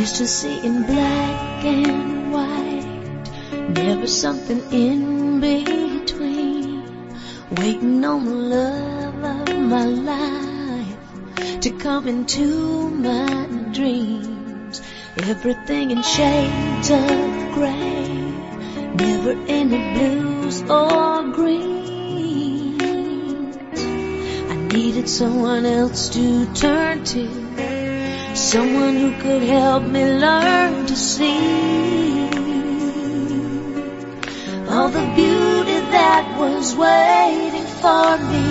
Used to see in black and white, never something in between. Waiting on the love of my life to come into my dreams. Everything in shades of gray, never any blues or greens. I needed someone else to turn to, someone who could help me learn to see all the beauty that was waiting for me.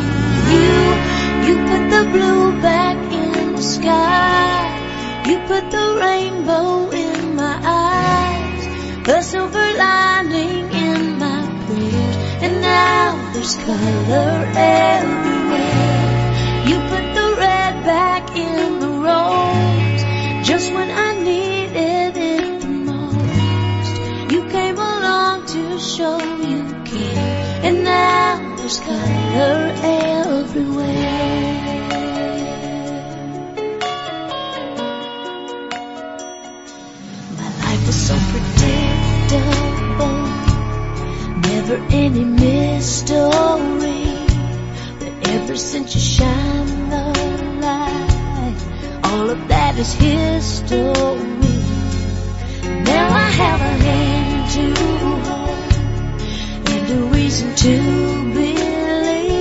You, you put the blue back in the sky. You put the rainbow in my eyes, the silver lining in my prayers, and now there's color everywhere. Just when I needed it the most. You came along to show you care, and now there's color everywhere. My life was so predictable, never any mystery. But ever since you is history. Now I have a hand to hold and a reason to believe.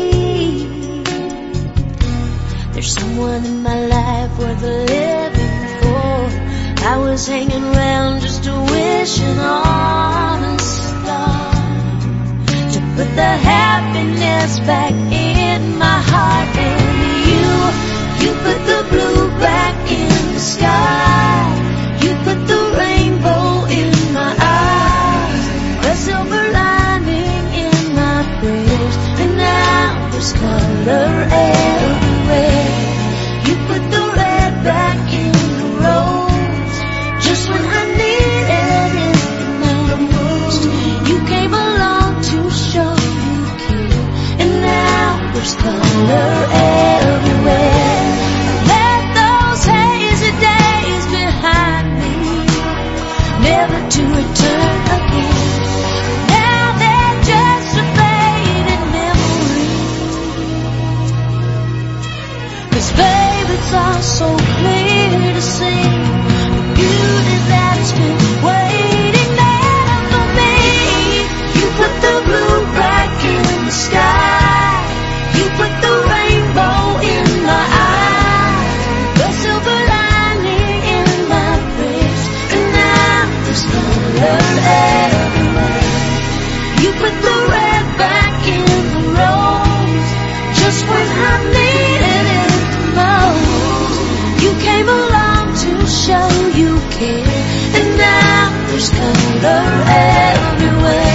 There's someone in my life worth living for. I was hanging around just to wishing on a star to put the happiness back in there's color everywhere. Let those hazy days behind me, never to return again. Now they're just a faded memory. Cause babe, it's all so clear to see the beauty that's been care. And now there's color everywhere.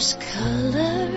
There's color